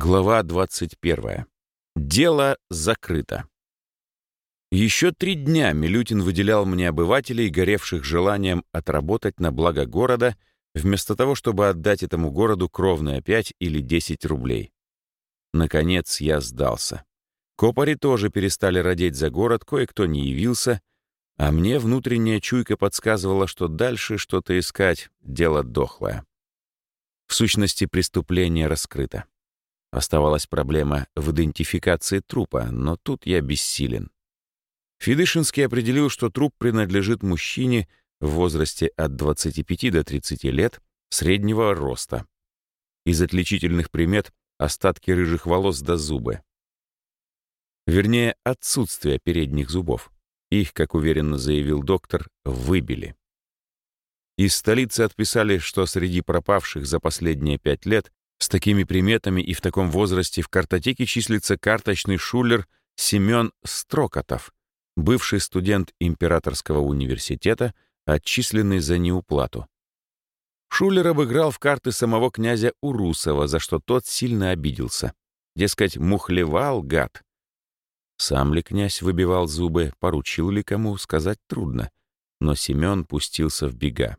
Глава 21. Дело закрыто. Еще три дня Милютин выделял мне обывателей, горевших желанием отработать на благо города, вместо того, чтобы отдать этому городу кровные 5 или 10 рублей. Наконец я сдался. Копари тоже перестали родить за город, кое-кто не явился, а мне внутренняя чуйка подсказывала, что дальше что-то искать — дело дохлое. В сущности, преступление раскрыто. Оставалась проблема в идентификации трупа, но тут я бессилен. Федышинский определил, что труп принадлежит мужчине в возрасте от 25 до 30 лет, среднего роста. Из отличительных примет — остатки рыжих волос до зубы. Вернее, отсутствие передних зубов. Их, как уверенно заявил доктор, выбили. Из столицы отписали, что среди пропавших за последние пять лет с такими приметами и в таком возрасте в картотеке числится карточный шулер Семен Строкотов, бывший студент Императорского университета, отчисленный за неуплату. Шулер обыграл в карты самого князя Урусова, за что тот сильно обиделся. Дескать, мухлевал гад. Сам ли князь выбивал зубы, поручил ли кому, сказать трудно. Но Семен пустился в бега.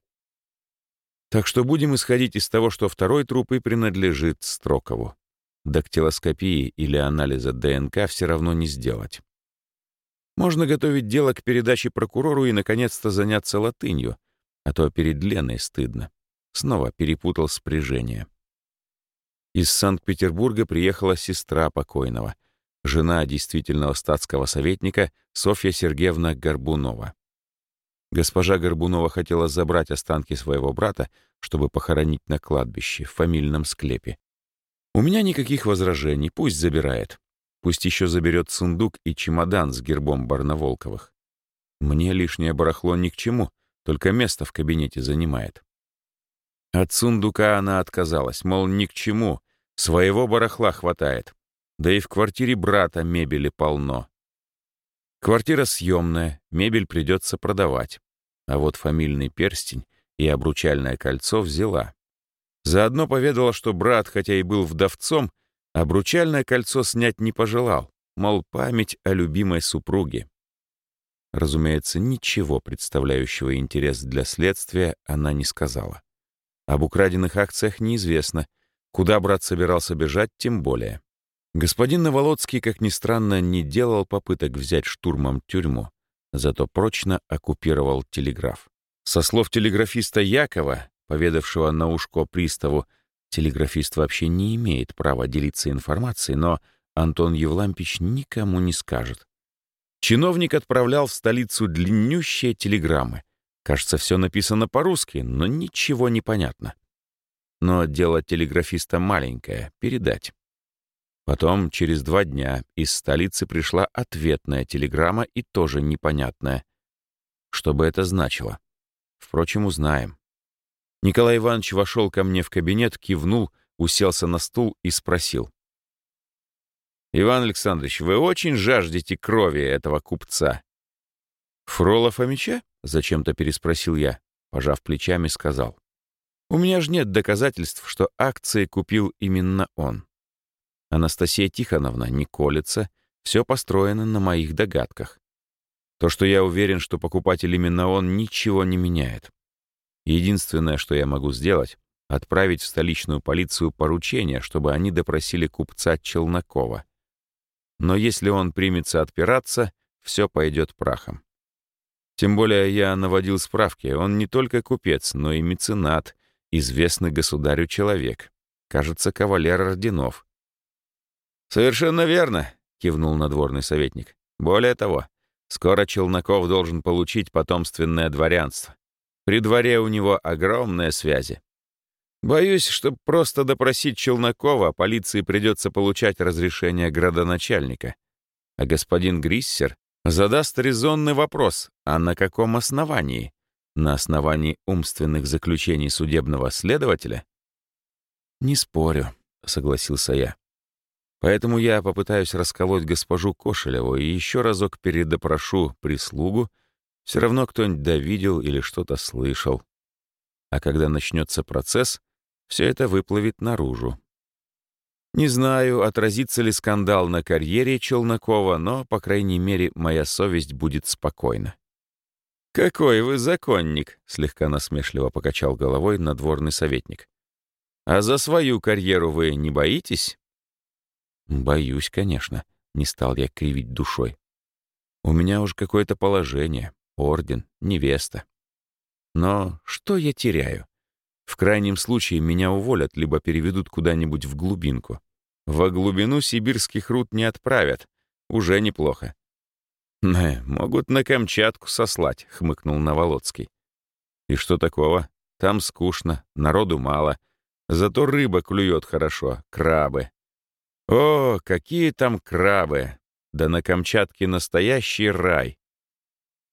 Так что будем исходить из того, что второй труп и принадлежит Строкову. Дактилоскопии или анализа ДНК все равно не сделать. Можно готовить дело к передаче прокурору и, наконец-то, заняться латынью, а то перед Леной стыдно. Снова перепутал спряжение. Из Санкт-Петербурга приехала сестра покойного, жена действительного статского советника Софья Сергеевна Горбунова. Госпожа Горбунова хотела забрать останки своего брата, чтобы похоронить на кладбище, в фамильном склепе. У меня никаких возражений, пусть забирает. Пусть еще заберет сундук и чемодан с гербом Барноволковых. Мне лишнее барахло ни к чему, только место в кабинете занимает. От сундука она отказалась, мол, ни к чему, своего барахла хватает. Да и в квартире брата мебели полно. Квартира съемная, мебель придется продавать. А вот фамильный перстень и обручальное кольцо взяла. Заодно поведала, что брат, хотя и был вдовцом, обручальное кольцо снять не пожелал, мол, память о любимой супруге. Разумеется, ничего представляющего интерес для следствия она не сказала. Об украденных акциях неизвестно, куда брат собирался бежать, тем более. Господин Новолоцкий, как ни странно, не делал попыток взять штурмом тюрьму, зато прочно оккупировал телеграф. Со слов телеграфиста Якова, поведавшего на ушко приставу, телеграфист вообще не имеет права делиться информацией, но Антон Евлампич никому не скажет. Чиновник отправлял в столицу длиннющие телеграммы. Кажется, все написано по-русски, но ничего не понятно. Но дело телеграфиста маленькое — передать. Потом, через два дня, из столицы пришла ответная телеграмма и тоже непонятная. Что бы это значило? Впрочем, узнаем. Николай Иванович вошел ко мне в кабинет, кивнул, уселся на стул и спросил. «Иван Александрович, вы очень жаждете крови этого купца». «Фрола Фомича?» — зачем-то переспросил я. Пожав плечами, сказал. «У меня же нет доказательств, что акции купил именно он. Анастасия Тихоновна не колется, все построено на моих догадках. То, что я уверен, что покупатель именно он, ничего не меняет. Единственное, что я могу сделать, отправить в столичную полицию поручение, чтобы они допросили купца Челнокова. Но если он примется отпираться, все пойдет прахом. Тем более я наводил справки, он не только купец, но и меценат, известный государю человек. Кажется, кавалер орденов. «Совершенно верно», — кивнул надворный советник. «Более того, скоро Челноков должен получить потомственное дворянство. При дворе у него огромные связи. Боюсь, что просто допросить Челнокова полиции придется получать разрешение градоначальника. А господин Гриссер задаст резонный вопрос, а на каком основании? На основании умственных заключений судебного следователя? «Не спорю», — согласился я. Поэтому я попытаюсь расколоть госпожу Кошелеву и еще разок передопрошу прислугу, все равно кто-нибудь довидел или что-то слышал. А когда начнется процесс, все это выплывет наружу. Не знаю, отразится ли скандал на карьере Челнокова, но, по крайней мере, моя совесть будет спокойна. «Какой вы законник!» — слегка насмешливо покачал головой надворный советник. «А за свою карьеру вы не боитесь?» «Боюсь, конечно», — не стал я кривить душой. «У меня уж какое-то положение, орден, невеста. Но что я теряю? В крайнем случае меня уволят, либо переведут куда-нибудь в глубинку. Во глубину сибирских руд не отправят. Уже неплохо. «Не, могут на Камчатку сослать», — хмыкнул Новолоцкий. «И что такого? Там скучно, народу мало. Зато рыба клюет хорошо, крабы. О, какие там крабы! Да на Камчатке настоящий рай!»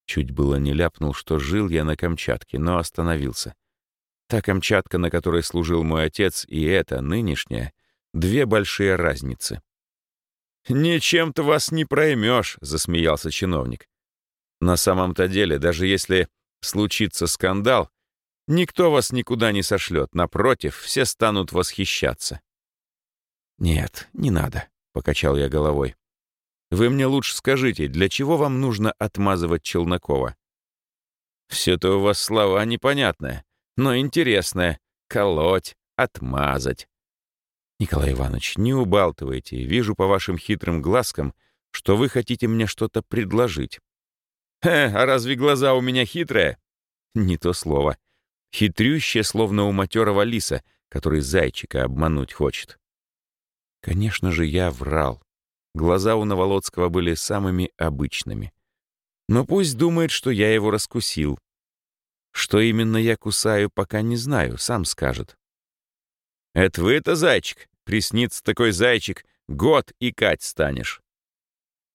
Чуть было не ляпнул, что жил я на Камчатке, но остановился. Та Камчатка, на которой служил мой отец, и эта, нынешняя, две большие разницы. «Ничем-то вас не проймешь», — засмеялся чиновник. «На самом-то деле, даже если случится скандал, никто вас никуда не сошлет. Напротив, все станут восхищаться». «Нет, не надо», — покачал я головой. «Вы мне лучше скажите, для чего вам нужно отмазывать Челнокова?» «Все-то у вас слова непонятные но интересное — колоть, отмазать. Николай Иванович, не убалтывайте, вижу по вашим хитрым глазкам, что вы хотите мне что-то предложить. Э, а разве глаза у меня хитрые? Не то слово. Хитрющее, словно у матерого лиса, который зайчика обмануть хочет. Конечно же, я врал. Глаза у Новолоцкого были самыми обычными. Но пусть думает, что я его раскусил. Что именно я кусаю, пока не знаю, сам скажет. «Это вы-то, зайчик? Приснится такой зайчик, год и кать станешь».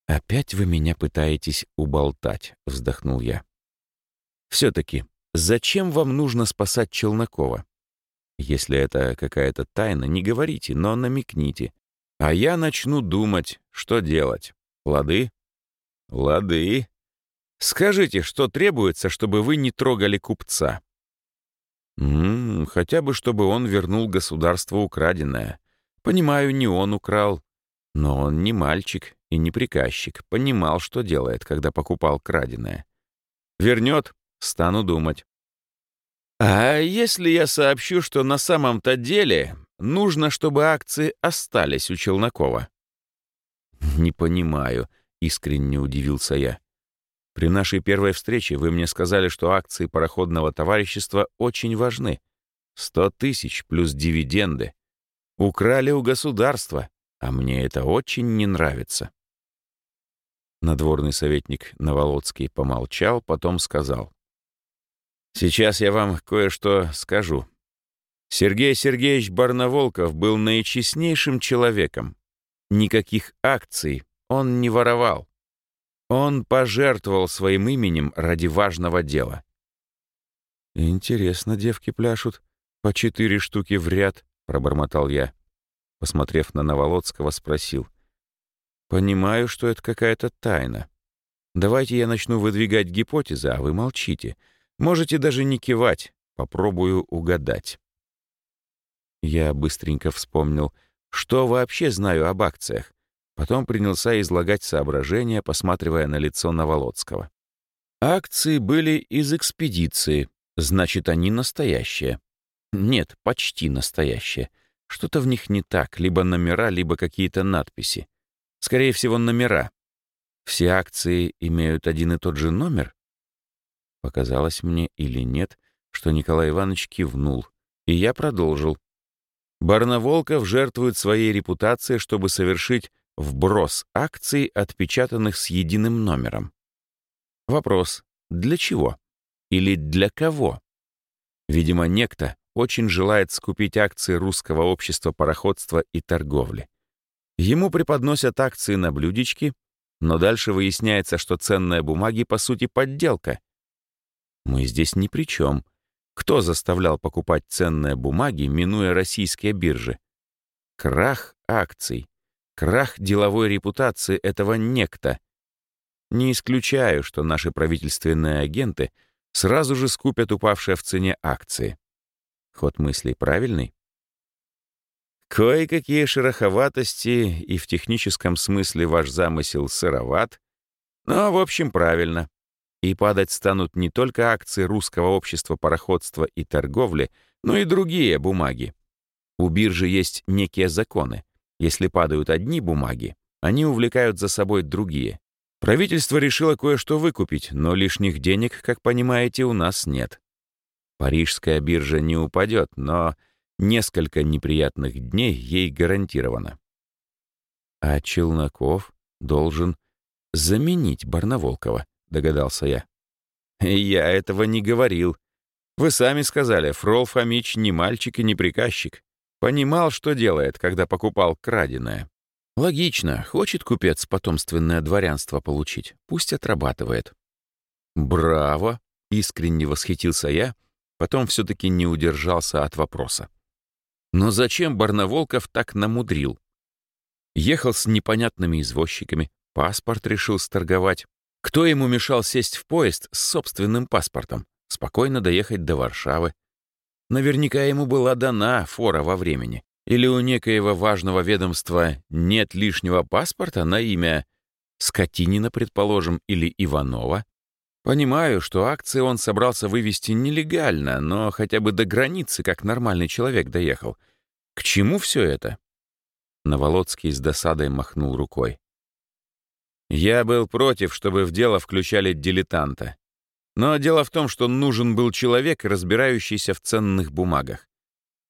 «Опять вы меня пытаетесь уболтать», — вздохнул я. «Все-таки, зачем вам нужно спасать Челнокова? Если это какая-то тайна, не говорите, но намекните. А я начну думать, что делать. Лады?» «Лады», Скажите, что требуется, чтобы вы не трогали купца?» «М -м, хотя бы, чтобы он вернул государство украденное. Понимаю, не он украл. Но он не мальчик и не приказчик. Понимал, что делает, когда покупал краденое. Вернет, стану думать. А если я сообщу, что на самом-то деле нужно, чтобы акции остались у Челнокова? Не понимаю, искренне удивился я. При нашей первой встрече вы мне сказали, что акции пароходного товарищества очень важны. Сто тысяч плюс дивиденды. Украли у государства, а мне это очень не нравится. Надворный советник Новолоцкий помолчал, потом сказал. «Сейчас я вам кое-что скажу. Сергей Сергеевич Барнаволков был наичестнейшим человеком. Никаких акций он не воровал. Он пожертвовал своим именем ради важного дела. «Интересно, девки пляшут. По четыре штуки в ряд», — пробормотал я. Посмотрев на Новолоцкого, спросил. «Понимаю, что это какая-то тайна. Давайте я начну выдвигать гипотезы, а вы молчите. Можете даже не кивать. Попробую угадать». Я быстренько вспомнил, что вообще знаю об акциях, Потом принялся излагать соображения, посматривая на лицо Новолоцкого. Акции были из экспедиции, значит, они настоящие. Нет, почти настоящие. Что-то в них не так, либо номера, либо какие-то надписи. Скорее всего, номера. Все акции имеют один и тот же номер? Показалось мне или нет, что Николай Иванович кивнул, и я продолжил. Барнаволков жертвует своей репутацией, чтобы совершить Вброс акций, отпечатанных с единым номером. Вопрос, для чего? Или для кого? Видимо, некто очень желает скупить акции русского общества пароходства и торговли. Ему преподносят акции на блюдечке, но дальше выясняется, что ценные бумаги по сути подделка. Мы здесь ни при чем. Кто заставлял покупать ценные бумаги, минуя российские биржи? Крах акций. Крах деловой репутации этого некто. Не исключаю, что наши правительственные агенты сразу же скупят упавшие в цене акции. Ход мыслей правильный? Кое-какие шероховатости, и в техническом смысле ваш замысел сыроват, но, в общем, правильно. И падать станут не только акции Русского общества пароходства и торговли, но и другие бумаги. У биржи есть некие законы. Если падают одни бумаги, они увлекают за собой другие. Правительство решило кое-что выкупить, но лишних денег, как понимаете, у нас нет. Парижская биржа не упадет, но Несколько неприятных дней ей гарантировано. А Челноков должен заменить Барнаволкова, догадался я. Я этого не говорил. Вы сами сказали, Фрол Фомич не мальчик и не приказчик. Понимал, что делает, когда покупал краденое. Логично, хочет купец потомственное дворянство получить, пусть отрабатывает. Браво! Искренне восхитился я, потом все-таки не удержался от вопроса. Но зачем Барнаволков так намудрил? Ехал с непонятными извозчиками, паспорт решил сторговать. Кто ему мешал сесть в поезд с собственным паспортом, спокойно доехать до Варшавы? Наверняка ему была дана фора во времени. Или у некоего важного ведомства нет лишнего паспорта на имя Скотинина, предположим, или Иванова? Понимаю, что акции он собрался вывести нелегально, но хотя бы до границы, как нормальный человек, доехал. К чему все это? Новолоцкий с досадой махнул рукой. Я был против, чтобы в дело включали дилетанта. Но дело в том, что нужен был человек, разбирающийся в ценных бумагах.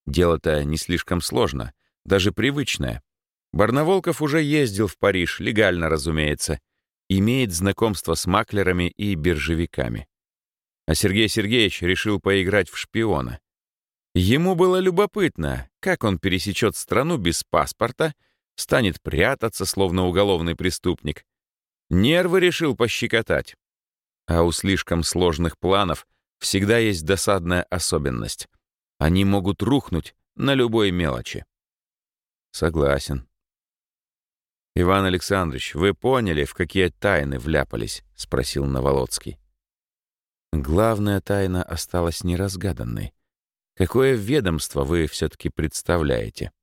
Дело-то не слишком сложно, даже привычное. Барнаволков уже ездил в Париж, легально, разумеется, имеет знакомство с маклерами и биржевиками. А Сергей Сергеевич решил поиграть в шпиона. Ему было любопытно, как он пересечет страну без паспорта, станет прятаться, словно уголовный преступник. Нервы решил пощекотать. А у слишком сложных планов всегда есть досадная особенность. Они могут рухнуть на любой мелочи. Согласен. «Иван Александрович, вы поняли, в какие тайны вляпались?» — спросил Новолоцкий. Главная тайна осталась неразгаданной. Какое ведомство вы все-таки представляете?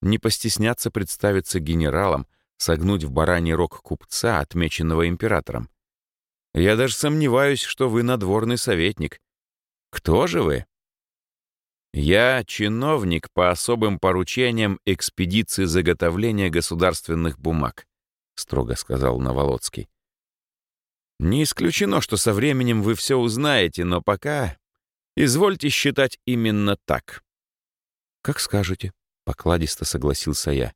Не постесняться представиться генералом, согнуть в бараний рог купца, отмеченного императором. Я даже сомневаюсь, что вы надворный советник. Кто же вы? «Я чиновник по особым поручениям экспедиции заготовления государственных бумаг», — строго сказал Новолоцкий. «Не исключено, что со временем вы все узнаете, но пока извольте считать именно так». «Как скажете», — покладисто согласился я.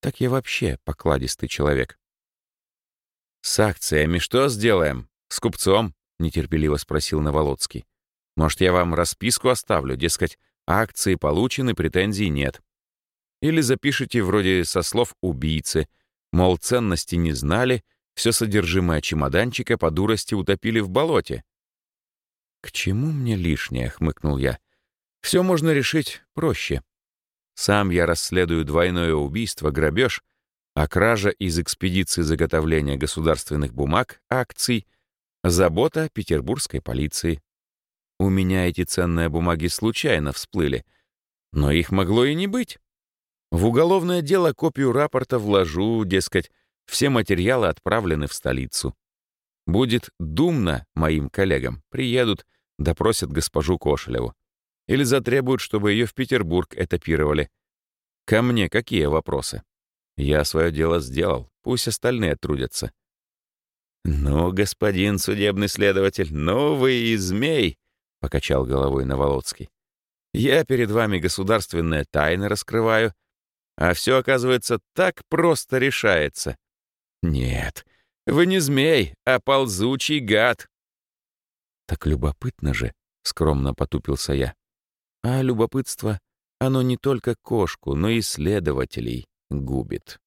«Так я вообще покладистый человек». «С акциями что сделаем? С купцом?» — нетерпеливо спросил Новолоцкий. «Может, я вам расписку оставлю, дескать, Акции получены, претензий нет. Или запишите вроде со слов убийцы, мол, ценности не знали, все содержимое чемоданчика по дурости утопили в болоте. «К чему мне лишнее?» — хмыкнул я. «Все можно решить проще. Сам я расследую двойное убийство, грабеж, а кража из экспедиции заготовления государственных бумаг, акций, забота петербургской полиции. У меня эти ценные бумаги случайно всплыли, но их могло и не быть. В уголовное дело копию рапорта вложу, дескать, все материалы отправлены в столицу. Будет думно моим коллегам, приедут, допросят госпожу Кошелеву. Или затребуют, чтобы ее в Петербург этапировали. Ко мне какие вопросы? Я свое дело сделал, пусть остальные трудятся. «Ну, господин судебный следователь, ну вы и змей!» — покачал головой Новолоцкий. «Я перед вами государственные тайны раскрываю, а все, оказывается, так просто решается. Нет, вы не змей, а ползучий гад». «Так любопытно же», — скромно потупился я. «А любопытство, оно не только кошку, но и следователей губит».